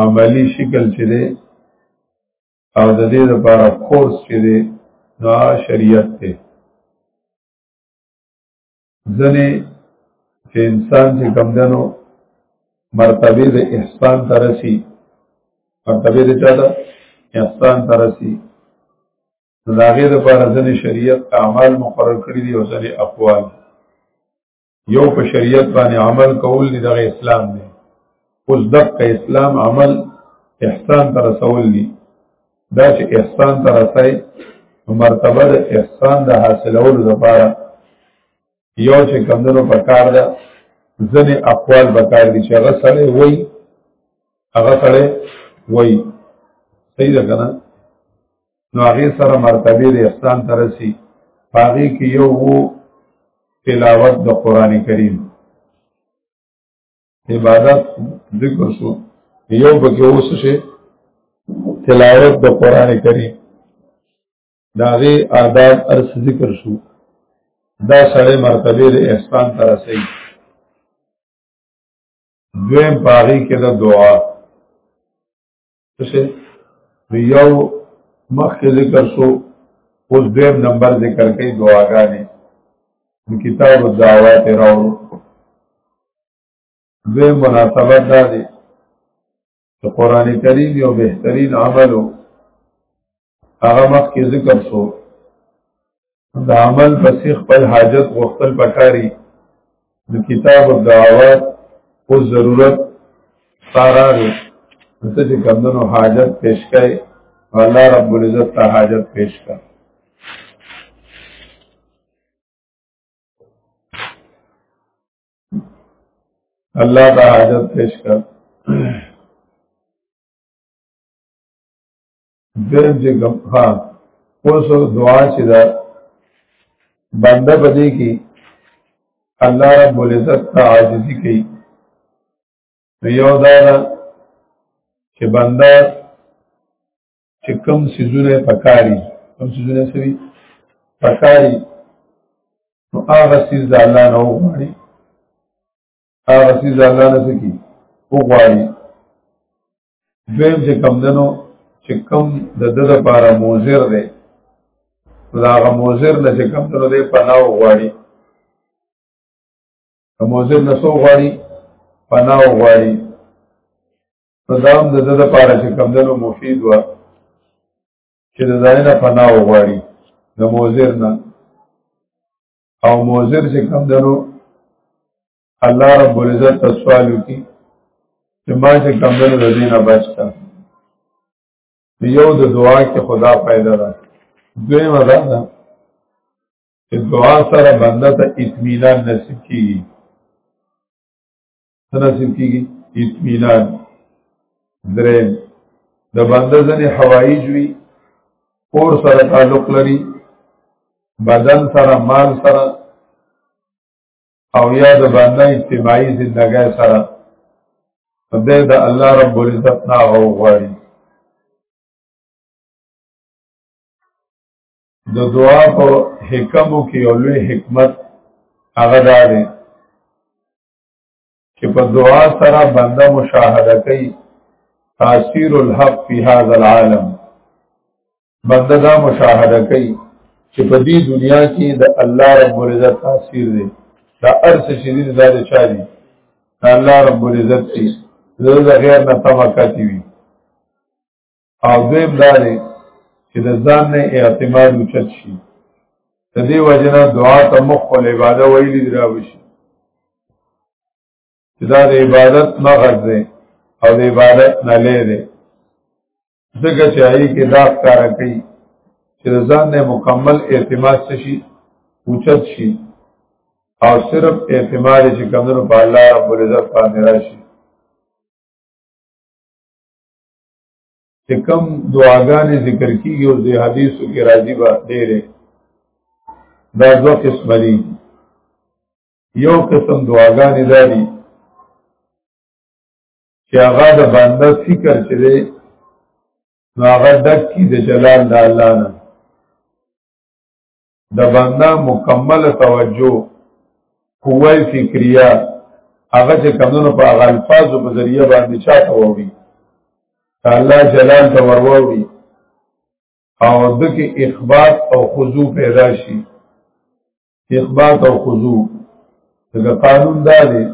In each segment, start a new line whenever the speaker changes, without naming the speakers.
عملی شکل چې دی او د دې لپاره کورس چې دی نو شریعت دی ځنې چې انسان چې کمدنو مرتبه د احسان ترسي مرتبه د چا ده احسان ترسي نو د هغې لپاره ځنې شریعت اعمال مقرر کړي دي او ځنې اقوال یو په شریعت باندې عمل کول دی دغه اسلام دی اوس دغه اسلام عمل احسان تر رسول دی دا چې احسان تر رسای مرتبه د احسان د حاصلولو لپاره یو چې کمندونو په کار ده ځنې اقوال به کار دي چې هغه سړی وای هغه سړی وای صحیح ده کنه نو هغه سره مرتبه د احسان ترسي هغه کې یو وو تلاوت د قران کریم عبادت ذکر شو یو بګه اوس شي تلاوت د قران کریم داغه آداب ارس ذکر شو دا سړی مرتبه د احسان تر رسي دویم پاغي کې د دعا څه یو مخکې ذکر شو اوس دویم نمبر ذکر کوي دعاګانې کتاب الدعوات راوړو دوی مناسبت دا دی چې قران کریم یو بهترین عمل او هغه مخ کې ذکر شو د عمل پسې خپل حاجت غوښتل پکاري د کتاب او دعوات او ضرورت ساراري ته چې کمندونو حاجت پیش کړي الله رب العزت ته حاجت پیش کړي الله ته حاجت پیش کړي دیم چې کوم ها اوس دعا چې دا بنده پدې کې الله رب العزت ته عاجزي کوي یو دا چې بنده چې کوم سيزونه پکاري کوم سيزونه سوي پکاري نو هغه سيز د الله نه وغواړي هغه سيز الله نه سکی وغواړي دویم چې کم دنو چې کم د د لپاره موزر دی دا هغه موزر نه چې کم دنو دی پناه غواړي د موزر نه سو غواړي پناه غواړي نو دا هم د د لپاره چې کم دنو مفید و چې د ځای نه پناه غواړي د موزر نه او موزر چې کم دنو الله رب العزت تسوال کی چې ما چې کمل رزینا بچتا یو د دعا کې خدا پیدا ده دوی مدا ده چې دعا سره بنده ته اطمینان نصیب کیږي نصیب کیږي اطمینان درې د بنده ځنې هوایی جوي اور سره تعلق لري بدن سره مال سره او یا د باندې اجتماعي زندګۍ سره دې د الله رب العزت نه غوړي د دعا په حکمو کې یو لوی حکمت هغه دا دی چې په دعا سره بنده مشاهده کوي تاثیر الحق فی هذا العالم بنده دا مشاهده کوي چې په دې دنیا کې د الله رب العزت تاثیر دی دا ارس شدید زاد چا دی دا الله رب العزت دی زه د غیر نه طبقاتی وی او دویم دا دی چې د ځان نه اعتماد اوچت شي د دې وجنه دعا ته مخ ول عبادت ویلې دی راوشي دا د عبادت مغز دی او د عبادت نه لې دی ځکه چې هغه کې دا کار کوي چې ځان نه مکمل اعتماد شي اوچت شي او صرف اعتماد چې کمنو په الله رب العزت باندې راشي چې کوم دعاګانې ذکر کیږي او د حدیثو کې راځي به ډېرې دا دوه قسم دي یو قسم دعاګانې داري چې هغه د بنده فکر چې دی نو هغه ډک کی د جلال د الله نه د بنده مکمل توجه قوه فکریه هغه چې کمونو په هغه الفاظو په ذریعہ باندې چاته ووري الله جلال ته وروري او دغه اخبات او خضوع پیدا شي اخبات او خضوع دا قانون دا دی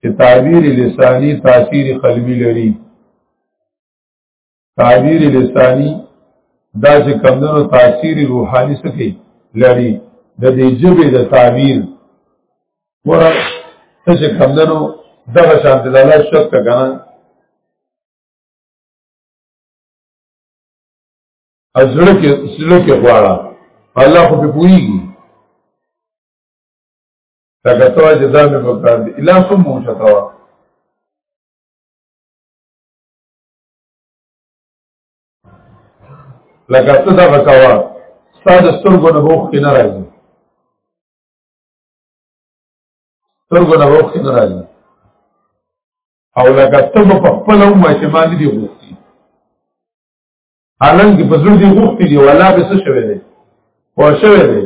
چې تعبیر لسانی تاثیر قلبی لري تعبیر لسانی دا چې کمدنو تاثیر روحانی سکی لري د دې جبه د تعبیر ورا ته چې کمدنو دغه شان د الله شک کنه ازړه کې سړه کې غواړه الله خو په پوریږي لکه تو چې دا مې وکړ دي الا سم مو شتاوا لکه څه دا وکوا ستاسو سترګو نه بوخ کې نه راځي سترګو نه بوخ کې نه راځي او لکه ته په خپل هم چې ما نه دی غوښتي حالان کې په زړه دي غوښتي دي ولا به څه شوي دي او شوي دي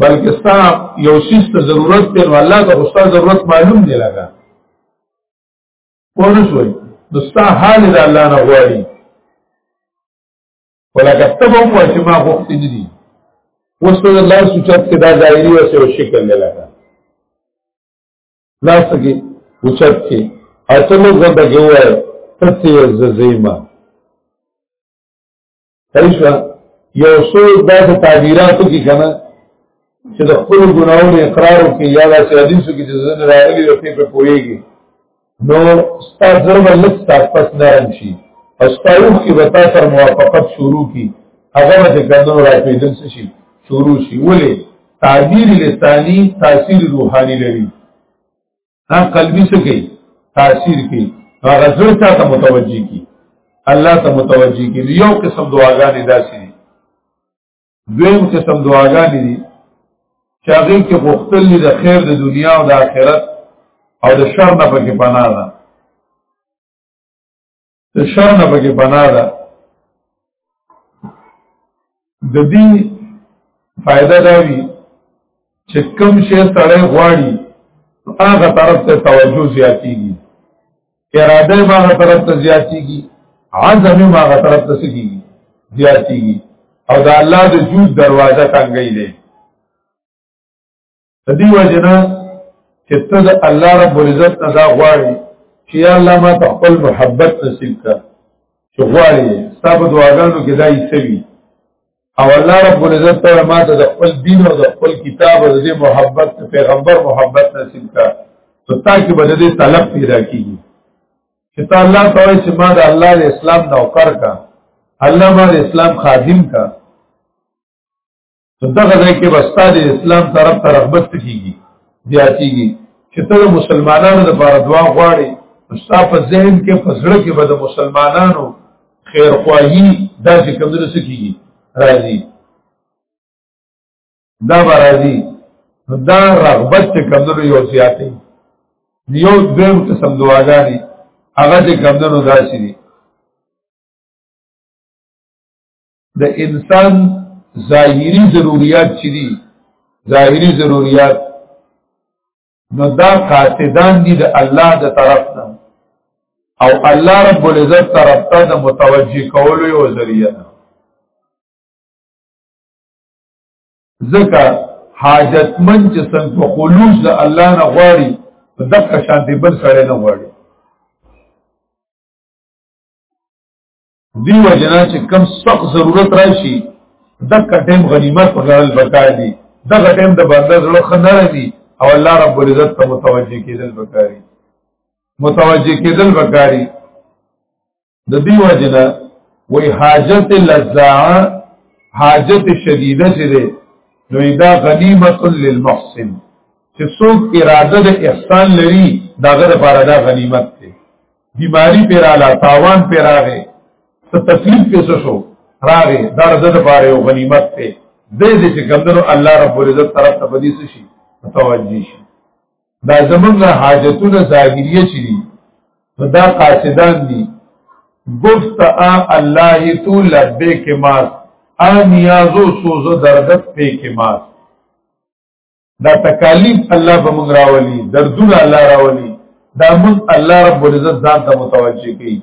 بلکې ستا یو شیز ته ضرورت دی نو الله ته غوښته ضرورت معلوم دی لګا پوه شوي نو ستا حال د الله نه غواړي ولکه ته به وایې چې ما غوښتي نه دي اوس په الله سوچت کې دا ظاهري او شکل نه لګا ناس کې اوچت کې اتل زده کې وای پتی ززیما ایشا یو څو داسې تعبیراتو کې کنه چې د خپل ګناونو اقرار وکړي یا داسې حدیثو کې چې زنه راغلي او په پويږي نو ستا ضرب لږ ستا پس نرم شي او ستا روح کې به تا سره موافقت شروع کی هغه به د ګندنو راپېدل شي شروع شي ولې تعبیر لسانی تاثیر روحانی لري ها قلبی څه کوي تاثیر کوي هغه زړه ته متوجي کی الله ته متوجي کی یو قسم دعاګانې داسې دي دویم قسم دعاګانې دي چې هغه کې غوښتل دي د خیر د دنیا او د آخرت او د شر نه پکې پناه ده د شر نه پکې پناه ده د دې فائدہ دا وی چې کم شی سره غواړي هغه طرف ته توجه زیاتیږي اراده به هغه طرف ته زیاتیږي عزم به هغه طرف ته سګيږي زیاتیږي او دا الله د جود دروازه څنګه یې د دې وجنه چې ته د الله رب العزت نه دا غواړي چې یا الله ما ته خپل محبت نصیب کړه چې غواړي ستاسو دعاګانو کې دای سوي او الله رب العزت ته ما ته د خپل دین او د خپل کتاب او د محبت پیغمبر محبت نصیب کړه نو تاکي به دې طلب پیدا کیږي چې تا الله تعالی چې ما د الله د اسلام نوکر کا الله ما د اسلام خادم کا دغه ځای کې بستا د اسلام طرف ته رغبت کیږي زیاتیږي چې ته مسلمانانو لپاره دعا غواړي ستا په ذهن کې په زړه کې به د مسلمانانو خیر خواهی دا چې کمزره سکیږي راځي دا به راځي دا رغبت چې کمزره یو زیاتې یو دویم قسم دعاګانې هغه چې کمزره داسې دي د انسان ظاهری ضرورت چې دي ظاهری ضرورت نو دا قاصدان دي د الله د طرف نه او الله رب العزت طرف ته د متوجه کولو یو ذریعہ ده ځکه حاجتمن چې څنګه په خلوص د الله نه غواړي دغه شان دی بل سره نه غواړي دی وجنا چې کم سخت ضرورت راشي د کټم غنیمت په ګرل بکای دي د کټم د بنده زړه خنر دي او الله رب العزت ته متوجه کېدل بکاري متوجه کېدل بکاري د دی وجنا وی حاجت لزاعه حاجت شدیده چې ده نو دا غنیمت للمحسن چې څوک اراده د احسان لري داغه لپاره دا غنیمت بیماری پی رالا تاوان پی راغی ته تکلیف پی شو راغی دا رزد پاره او غنیمت ته دې دې چې ګندنو الله رب العزت طرف ته بدی شي متوجی شي دا زمونږ حاجتونه ظاهریه چي دي دا قاصدان دي گفت آ الله تو لبیک ماس آ نیازو سوزو دردت پیک ماس دا تکالیف الله به موږ راولي دردونه الله راولي دا موږ الله رب العزت ځان ته متوجه کوي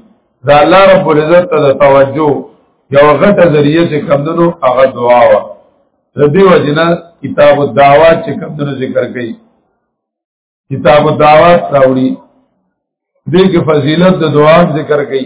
دا الله رب العزت ته توجه یو غټه ذریعہ چې کمندونو هغه دعا وا ردی وجنا کتاب الدعوا چې کمندونو ذکر کړي کتاب الدعوا راوړي دې کې فضیلت د دعا ذکر کړي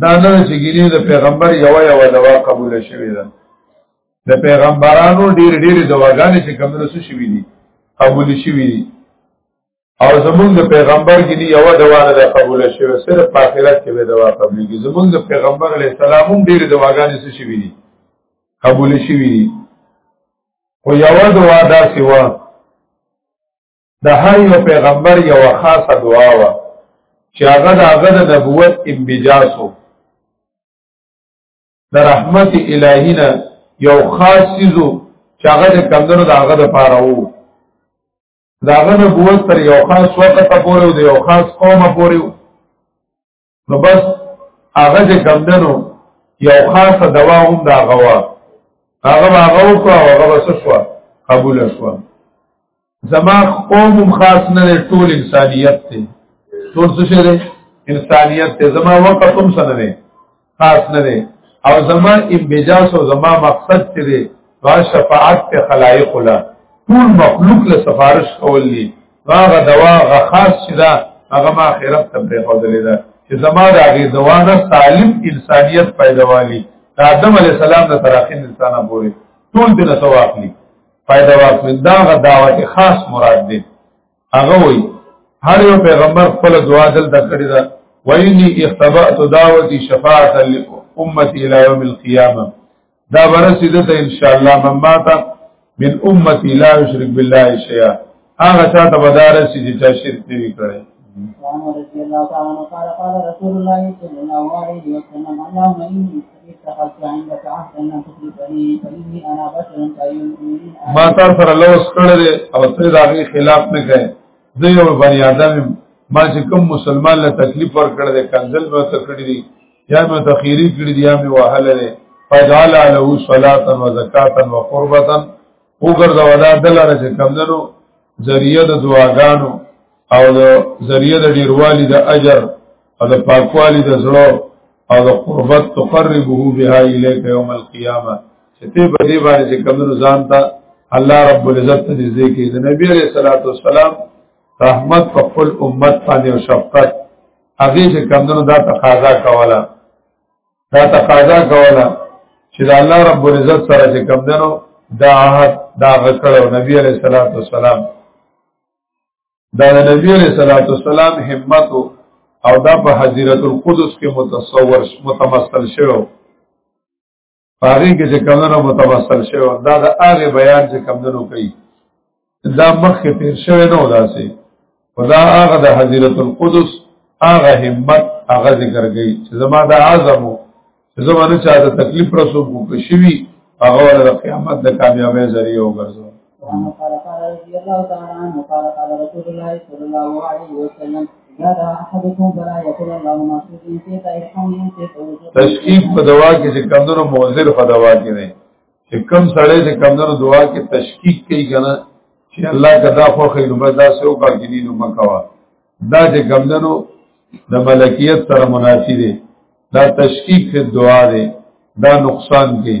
دا نه چې ګینه د پیغمبر یو یو دوا قبول شوی ده د پیغمبرانو ډیر ډیر دواګانې چې کوم رسو شوی دي قبول شوی دي او زمونږ د پیغمبر ګینه یو دوا نه قبول شوی صرف په آخرت کې به دوا قبلږي زمونږ د پیغمبر علی السلام هم ډیر دواګانې څه شوی دي قبول شوی دي خو یو دوا دا سیوا د هر یو پیغمبر یو خاصه دعا و چې هغه د هغه د نبوت امبجاسو د رحمت الهی نه یو خاص چیزو چې هغه د کمندونو د هغه د پاره وو دا هغه نبوت تر یو خاص وخت پورې او د یو خاص قوم پورې نو بس هغه چې کمدنو یو خاصه دوا هم دا غوا هغه هغه وکړه او هغه وسه شو قبول شو زما قوم خاص نه ټول انسانیت ته ټول څه شه انسانیت ته زما وقت هم سره نه خاص نه دی او زما امبجاس او زما مقصد چې دی وا شفاعت ته خلایق الله ټول مخلوق له سفارش کول دي هغه دوا هغه خاص چې دا هغه ما خیرت ته پرې خوذلې ده چې زما د هغه دوا نه سالم انسانيت پیداوالي د آدم علی السلام د تراخین انسان پورې ټول دې نه واخلي پیدا واخلي دا غ دعوت خاص مراد دي هغه وي هر یو پیغمبر خپل دعا دلته کړی ده ویني اختبأت دعوتي شفاعت لامتي الى يوم القيامه دا ورسی دته ان شاء الله مماتا من امتی لا یشرک بالله شیئا هغه چاته بدارسی چې چا شرک نه وکړي
وعن رضي الله تعالى عنه قال قال رسول الله صلى الله عليه وسلم اللهم اني اتخذت عندك عهدا ان تخلف لي فاني انا بشر كالمؤمنين
ما تر سره لوس کړل او ته داغي خلاف نه کړي زه یو بنی آدم ما چې کوم مسلمان له تکلیف ور کړل کنزل به تکړی دي یا مې تخیری کړی دی یا مې وهله دی فجعل له صلاة و زکاة و قربة وګرځا ودا دلاره چې کمندنو ذریعہ د دعاګانو او د ذریعہ د ډیروالي د اجر او د پاکوالي د زړه او د قربت تقربه بها الیک یوم القیامه چې ته په دې باندې چې کمندنو ځان ته الله رب العزت دې ذکر د نبی علیہ الصلوۃ والسلام رحمت په خپل امت باندې او شفقت هغه چې کمندونو دا تقاضا کوله دا تقاضا کوله چې د الله رب العزت سره چې کمندونو دا عهد دا غکړو نبی عليه الصلاه والسلام دا د نبی عليه الصلاه والسلام همت او دا په حضرت القدس کې متصور متمثل شوی پاغي کې چې کمونو متوسل شوی دا د هغه بیان چې کمونو کوي دا مخکې تیر شوی نه وداسي خدا هغه د حضرت القدس هغه همت هغه ذکر کوي چې زما د اعظم چې زما نه چا د تکلیف رسو کو شوی هغه د قیامت د کامیابی ذریعہ وګرځو وعن
قال قال رضي الله تعالى عنه قال قال رسول الله صلى الله عليه وسلم
تشکیف په دوا کې چې کمدنو موزر په دوا کې نه چې کم سړی چې کمدنو دوا کې تشکیک کوي کنه چې الله کدا خو خیر نو بس دا سو کا کې نو مکوا دا چې کمدنو د ملکیت سره منافي دي دا تشکیک په دعا دی دا نقصان کوي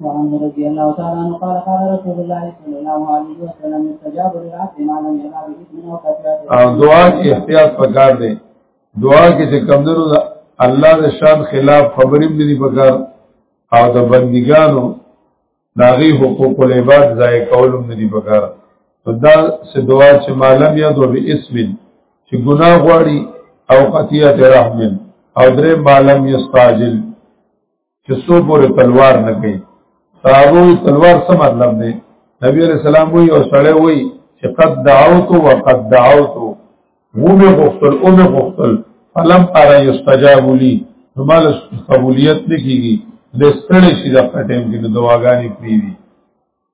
وعن رضي الله تعالى عنه قال قال رسول الله صلى الله عليه وسلم استجاب للعبد ما لم يرى بإذن او قدرته
او دعا کې احتیاط پکار دی دعا کې چې کمزورو الله د شان خلاف خبرې به نه پکار او د بندګانو داغي حقوق العباد ضایع کول هم نه پکار دا سه دعا چې معلم یا دو به اسم چې ګناه غواړي او قطیعت رحم او درې معلم یستاجل چې څو پورې تلوار نه کوي صحابه تلوار څه مطلب دی نبی علیہ السلام وی او سړی وی چې قد دعوت و قد دعوت و مې غفتل او مې غفتل فلم ارا یستجاب لی نو مال قبولیت نکیږي د ستړي شي د ټیم کې د دواګانې پیری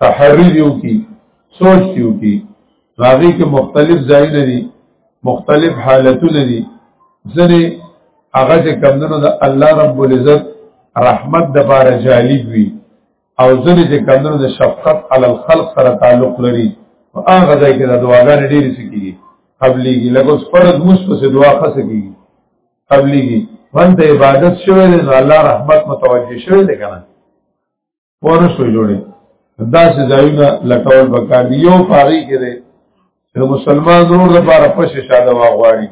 تحریر یو کی سوچ یو کی راغی کې مختلف ځای نه دي مختلف حالتونه دي ځنه هغه چې کمندونو د الله رب العزت رحمت د بار جالب وي او ځنه چې کمندونو د شفقت علی الخلق سره تعلق لري او هغه ځای کې د دعاګانې ډېرې سکیږي قبليږي لکه اوس فرض مصفه دعا خاصه کیږي قبليږي وانت عبادت شوه دی نو الله رحمت متوجه شوه دی کنه پوه شو جوړي دا سه ځایونه لټول وکړ یو پاري کې دی چې مسلمان ضرور د پاره پښه شاده واغواړي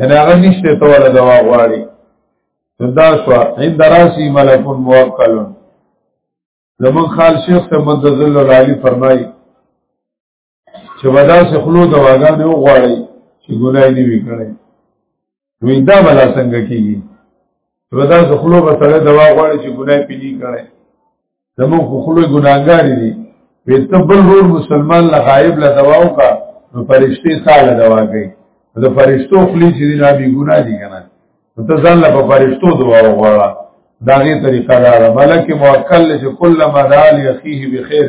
ان هغه نشته ته ولا دوا غواړي دا شو ان دراسي ملک موکل زمون خال شیخ ته مدذل العالی فرمایي چې ودا سه خلو دواګان یو غواړي چې ګناي نه وی کړي نو دا بلا څنګه کیږي ودا سه خلو به سره دوا غواړي چې ګناي پیلي کړي زمو خو خلو ګناګار دي په تبل رور مسلمان لا غایب لا دوا وکا نو فرشتي ساله دوا کوي د فرشتو خلی چې دی نبی ګنا دي کنه ته ځان له فرشتو دوا وغواړه داغه طریقه دا ملک موکل چې کله ما دال یخیه بخیر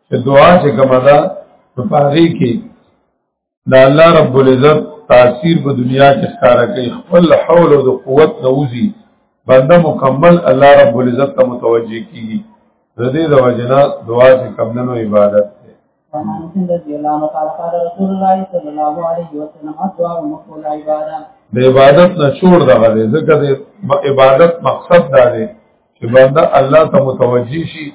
چې دعا چې کومه ده په پاره کې د الله رب العزت تاثیر په دنیا کې ښکارا کوي خپل حول او د قوت نوزي بنده مکمل الله رب العزت ته متوجه کیږي د دې د وجنا دعا چې کمنو عبادت ده د عبادت نه شور دغه دی ځکه د عبادت مقصد دا دی چې بنده الله ته متوجه شي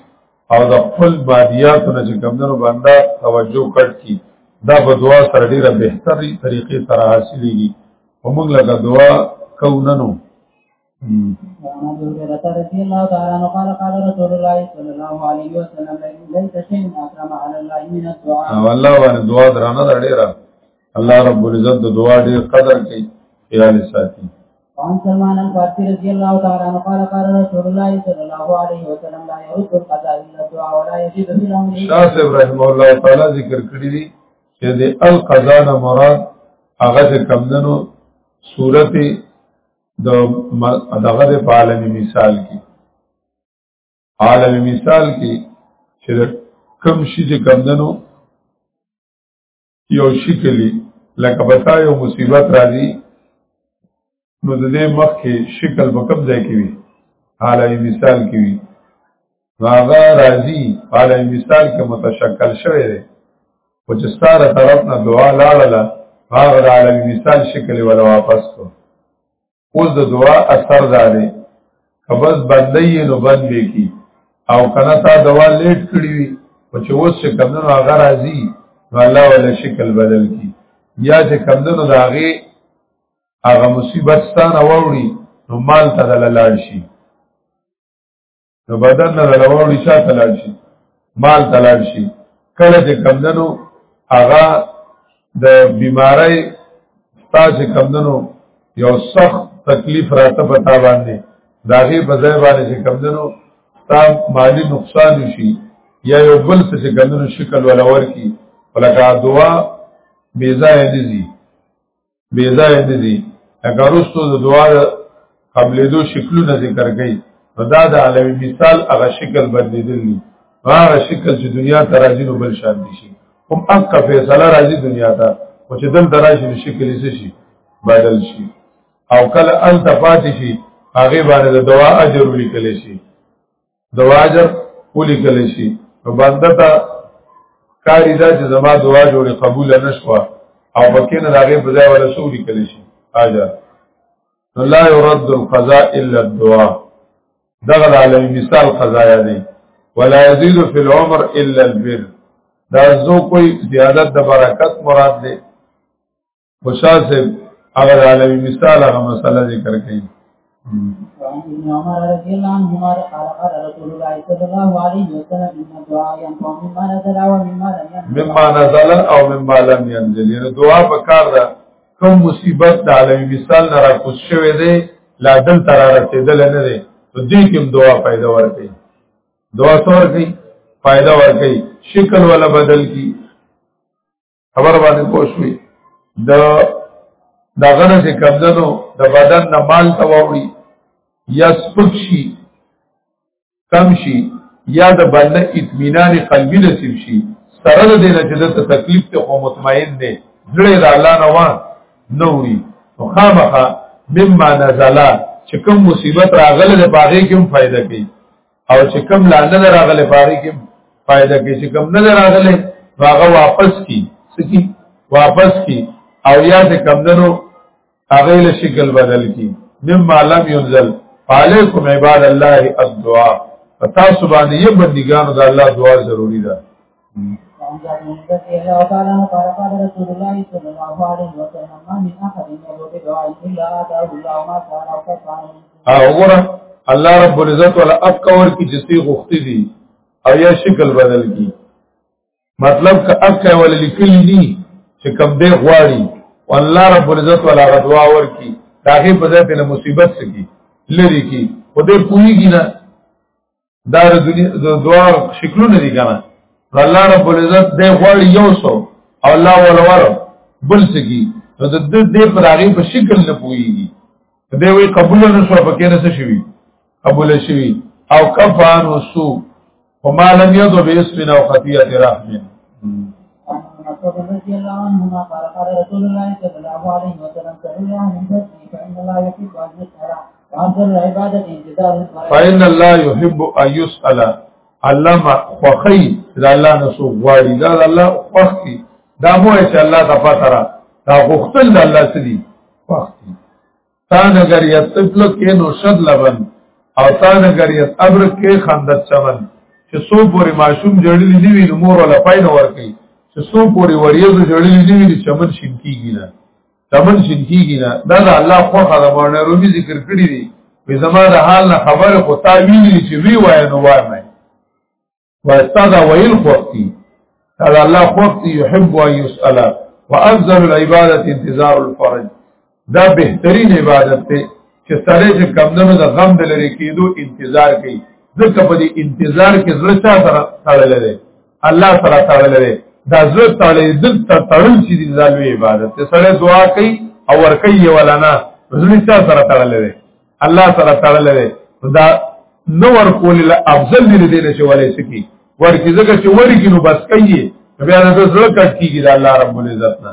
او د خپل بادیات نه چې کمندونو باندې توجه کړ کی دا په دعا سره ډیره بهتري طریقې سره حاصلېږي ومنګ لګه دعا
کو ننو رضي الله تعالى عنه قال قال رسول الله صلى الله عليه وسلم ليس شيء اكرم على الله من الدعاء
والله وانا دعاء درانه ډیره الله رب العزت د دعا ډیر قدر کوي خیال ساتي
وعن سلمان الفارسي رضي الله تعالى عنه قال قال رسول الله صلى الله عليه وسلم لا يرد القضاء الا الدعاء ولا يزيد في الامر
شاه صاحب رحم الله تعالی ذکر کړی دی چې د القضاء نه مراد هغه چې کمندنو صورت د دغه په عالم مثال کې عالم مثال کې چې کم شي چې کمندنو یو شي کلی لکه بتا یو مصیبت راځي نو د دې مخ کې شکل په کوم ځای کې وي حاله مثال کې وي هغه راځي حاله مثال کې متشکل شوی دی او چې ستاره طرف نه دعا لاړله هغه د عالمي مثال شکل ولا واپس کو اوس د دعا اثر دا دی که بس بندې نو بند به کی او کنه تا دوا لیټ کړی وي او چې اوس چې کمنو هغه راځي نو الله ولا شکل بدل کی یا چې کمنو دا هغه هغه مصیبت ستانه ووري نو مال ته دلاله شي نو بدن نه لوړی شا تلل شي مال تلل شي کله چې کمدنو هغه د بیماری تاسو کمدنو یو سخت تکلیف راته پتا باندې داغه په ځای باندې چې کمدنو تا مالی نقصان شي یا یو بل څه چې کمدنو شکل ولور کی ولکه دعا بیزا یې دي بې ځای نه دي لکه رستو د دعا قبلېدو شکلونه ذکر کړي نو دا د علوي مثال هغه شکل بدلېدل دي هغه شکل چې دنیا ته راځي نو بل شان دي شي هم اکه فیصله راځي دنیا ته او چې دلته راشي نو شکل یې شي بدل شي او کله انت پاتې شي هغه باندې د دعا اجر لیکل شي دواجب اولی کلی شي نو بنده ته کاری دا چې زما دعا جوړې قبول نه شوه او پکې نه داغې په ځای ولا سوري کلی شي اجر نو لا يرد القضاء الا الدعاء دغه عالمي مثال قضايا دي ولا يزيد في العمر الا البر دا زو کوئی زیادت د برکت مراد دی خوشحال صاحب هغه د عالمي مثال هغه مسله ذکر کړي
مما نزل
او مما لم ينزل یعنی دعا په کار ده کوم مصیبت د عالمي مثال نه راکوس شوی دی لا دل تر رسیدل نه دی نو دې کوم دعا پیدا ورکړي دعا څور کوي پیدا ورکړي شکل ولا بدل کی خبر باندې پوښوي د دا غره چې کمدنو د بدن نه مال تواوړي یا سپک شي کم شي یا د بنده اطمینان قلبي نصیب شي سره د دې نه چې د تکلیف ته خو مطمئن دی زړه د الله نه وان نوري نو خامخه مما نزلا چې کوم مصیبت راغله د باغې کوم فائدہ کوي او چې کم لا نه راغله پاره کې فائدہ کې چې کم نه راغله هغه واپس کی سکی واپس کی او یا چې کم دنو هغه له شکل بدل کی مما لم ينزل علیکم عباد الله الدعاء پتا سبحان یې بندګانو د الله دعا ضروری ده
وعن جابر رضي الله تعالى عنه قال قال رسول الله صلى الله عليه وسلم ما من احد يدعو بدعاء الا اتاه الله ما كان او
كفاه اوغره الله رب العزت ولا افکور کی جسی غختی دی او یا شکل بدل کی مطلب که افکه ولا لکلی دی چې کم دی غواړي والله رب العزت ولا غدوا ور کی داغه په ځای په مصیبت سکی لری کی خدای پوری کی نه دا د دنیا د دوا شکلونه دي کنه الله رب العزت دې غوړ یو سو او الله ولور بل سکی نو د دې دې پر هغه په شکل نه پويږي دې وی قبول نه شو پکې نه شوی قبول شوی او کفان وسو وما لم يذ باسم او
خطيه رحمه رضي الله عنهما قال قال رسول الله صلى الله عليه وسلم سمع من ذكري فإن الله يحب أن يسأل
فإن الله يحب أن يسأل الله ما خوخي دا الله نسو غواړي دا الله خوخي دا مو چې الله ته پاتره دا غختل د الله سدي خوخي تان اگر یتفل کې نو شد لبن او تان اگر یت ابر کې خندت چمن چې سو پورې معشوم جړلې دی وی نو مور ولا پاین ور کوي چې سو پورې وریځو جړلې دی وی چمن شین کیږي نه تمن شین کیږي نه دا د الله خو خدای باندې رومي ذکر کړی دی په زما د حال نه خبره خو تا ویلی چې وی وای نو وای مې واستاذ ویل خوختي قال الله خوختي يحب ان يسأل وافضل العباده انتظار الفرج دا بهترین عبادت ته چې سره چې کمندونو د غم د لری کېدو انتظار کوي ځکه په دې انتظار کې زړه چا سره تړلې ده الله سره تړلې ده دا زړه تړلې د تړل چې د زالوی عبادت ته سره دعا کوي او ور کوي ولنا زړه تا سره تړلې ده الله سره تړلې ده دا نو ور کول له افضل دې دې چې ولې سکی ورکی زګه چې ورکی نو بس کوي بیا د زړه کټ کیږي د الله رب العزت نه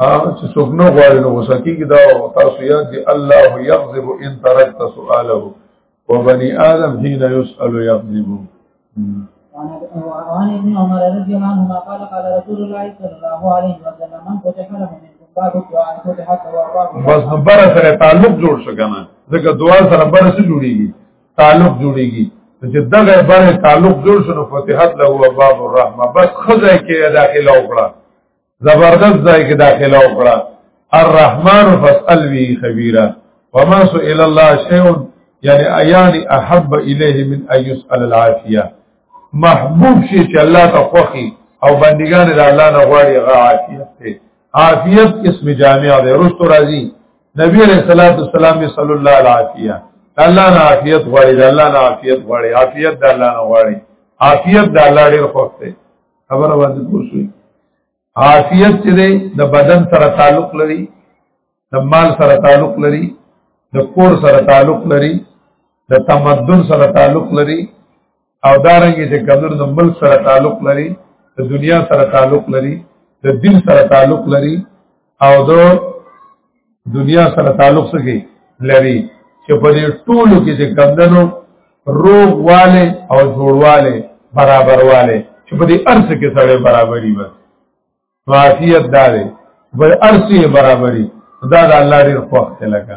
ها چې څوک نه غواړي نو غوسه کیږي دا تاسو یاد دي الله یغضب ان ترکت سؤاله وبني ادم حين يسأل يغضب
وعن ابن عمر رضي الله عنهما قال قال رسول الله صلى الله عليه وسلم من فتح له من
بس بر سره تعلق جوړ شو کنه ځکه دعا سره بر سره جوړیږي تعلق جوړیږي چې دغه بر تعلق جوړ شو نو فتحت له باب الرحمه بس خزه کې داخله وکړه زبردست ځای کې داخله وکړه الرحمن فاسأل به خبيرا وما سئل الله شيء یعنی ایانی احب الیه من ایسأل العافیه محبوب شي چې الله ته خوخي او بندگان د الله نه غواړي غا عافیت ته عافیت اسم جامع دی رستو راضی نبی علیہ الصلوۃ والسلام صلی الله علیه الله نه عافیت غواړي الله نه عافیت غواړي عافیت د الله نه غواړي عافیت د الله ډیر خوښ دی خبره باندې پوښوي عافیت چې دی د بدن سره تعلق لري د مال سره تعلق لري د کور سره تعلق لري د تمدن سره تعلق لري او دارنګه چې کمر د ملک سره تعلق لري د دنیا سره تعلق لري د دین سره تعلق لري او د دنیا سره تعلق سکی لري چې په دې ټولو کې چې کمدنو روغ والے او جوړواله برابر والے چې په دې ارث کې سره برابرۍ بس واسیت دارې په ارث یې برابرۍ دا د الله لري خوښ لکه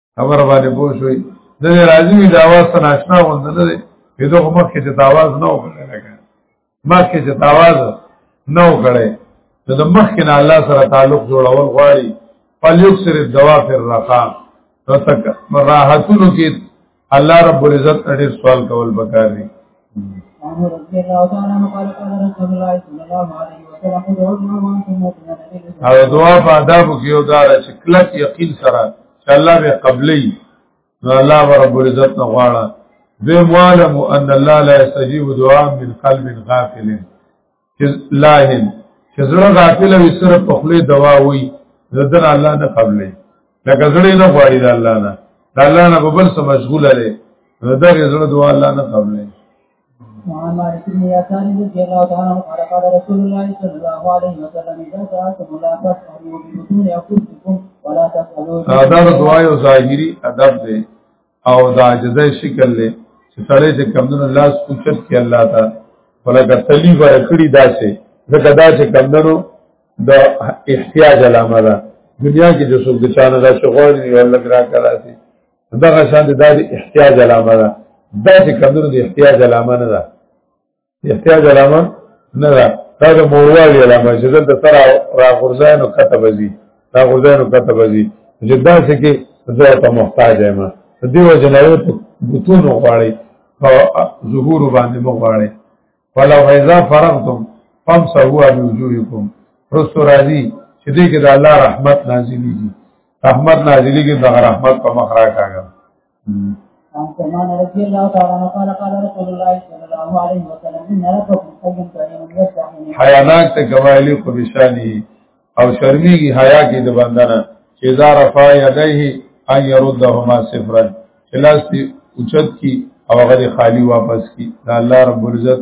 خبر باندې پوه شوي د راځي وي د اواز سره ناشنا غوند نه دی په دغه مخ کې چې تاواز نه وکړي لکه مخ کې چې تاواز نه وکړي نو د مخ کې نه الله سره تعلق جوړول غواړي فلیکسر الدوا فی الرقا نو تک راحتونو کې الله رب العزت اړ سوال کول بکاري
عنه رضي الله تعالى عنه قال قال رسول الله صلى الله عليه وسلم ادعوا الله وانتم موقنون
او دعا په آداب کې یو دار چې کلک یقین سره چې الله به قبلې نو الله رب العزت نه غواړي به معلم ان الله لا يستجيب دعاء من قلب غافل چې لاهن چې زړه غافل وي صرف په خله دوا وي زدن الله نه قبلې لکه زړه نه غواړي د الله نه د الله نه په بل څه مشغول دی دا یې زړه دوا الله نه قبلې
وعن مالك بن يسار رضي الله تعالى عنه قال قال رسول الله صلى الله عليه وسلم اذا سالتم لا تسالوا ببطون انفسكم ولا تسالوا
دا دعای او ظاهری ادب دی او دا عجزه شکل له چې سړی چې کمندونو لاس اوچت کې الله ته ولکه تلی ورکړي داسې ځکه دا چې کمندونو د احتیاج علامه ده دنیا کې چې څوک د چانه دا شغل نه یو لګ را کړاسي دغه شان د داسې احتیاج علامه ده دا چې کمندونو د احتیاج علامه نه ده احتیاج علامه نه ده دا د موروالي علامه چې دلته سره را غورځای نو کته بزي را غورځای نو کته بزي چې دا څه کې زه ته محتاج یم دې وجه نه یو ته بتون غواړي او ظهور باندې مغواړي فلو اذا فرغتم فامسحوا بوجوهكم رسو راضي چې دې کې د الله رحمت نازلېږي رحمت نازلېږي د رحمت په مخ راکاږي
عن سلمان رضي الله تعالى عنه قال قال رسول الله صلى الله عليه وسلم ان ربكم قيم كريم يفتح
حيانات ته قبائلی خو بشانی او شرمیږي حیا کې د بندنه چې دا رفع یدیه ان يردهما صفرا خلاص اوچت کی او هغه خالی واپس کی دا الله رب العزت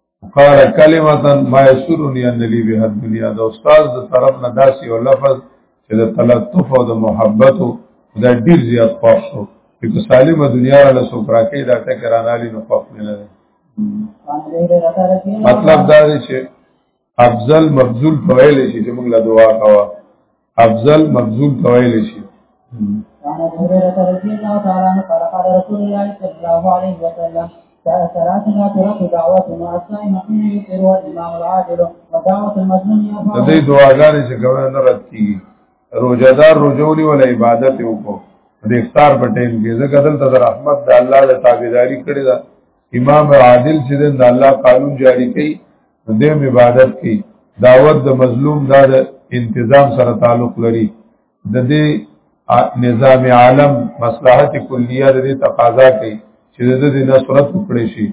قال
کلمه ما يسرني ان لي بها الدنيا دا استاد د طرف نه داسي او لفظ چې د تلطف او د محبت دا ډیر زیات خوښ شو چې سالمه دنیا له سوکرا کې دا ټکران علي نو خوښ نه لري مطلب دا دی چې افضل مبذول فعل شي چې موږ له دعا کاوه افضل مبذول تویل شي
عن ابي هريره رضي الله تعالى عنه قال قال رسول الله صلى الله عليه وسلم ثلاث لا ترد دعوة مع الصائم حين يفطر والامام العادل ودعوة المظلوم يرفع
د دې دعاګانې چې کومه نه رد کیږي روزدار روزولي ولا عبادت وکړو د افطار په ټیم کې ځکه دلته د رحمت د الله د تابعداري کړې ده امام عادل چې د الله قانون جاری کوي د عبادت کوي دعوت د مظلوم دا د انتظام سره تعلق لري د دې نظام عالم مصلحت کلیه د دې تقاضا کوي چې د دې نصرت وکړي شي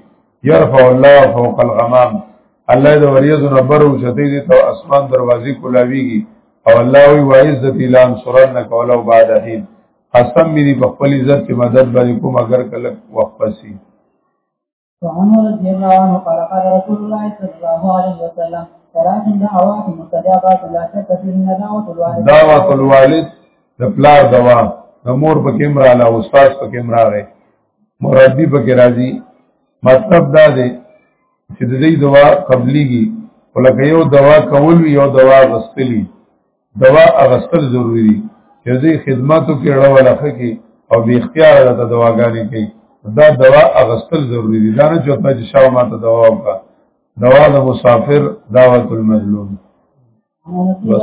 يرفع الله فوق الغمام الله د وریځو نبر او شته دي ته اسمان دروازې کولاویږي او الله وی وایز د تیلان سرن کولا او بعد هین قسم مې دی په خپل عزت کې مدد باندې کوم اگر کله وخت
پسی وعن رضي الله عنه قال قال رسول الله صلى الله عليه وسلم ثلاث دعوات مستجابات لا شك فيهن دعوة الوالد
دعوة الوالد د پلار دوا د مور په کې مراله استاد په کې مراله مربي په کې راځي مطلب دا دی چې د دې دوا قبليږي ولکه یو دوا کول وی یو دوا غستلی دوا اغستل ضروری دي چې دوی خدماتو کې اړه ولخه کې او به اختیار راته دواګانې کوي دا دوا اغستل ضروری دي دا نه چې په شاو ماته دوا وکړه دوا د مسافر دعوت المظلوم
بس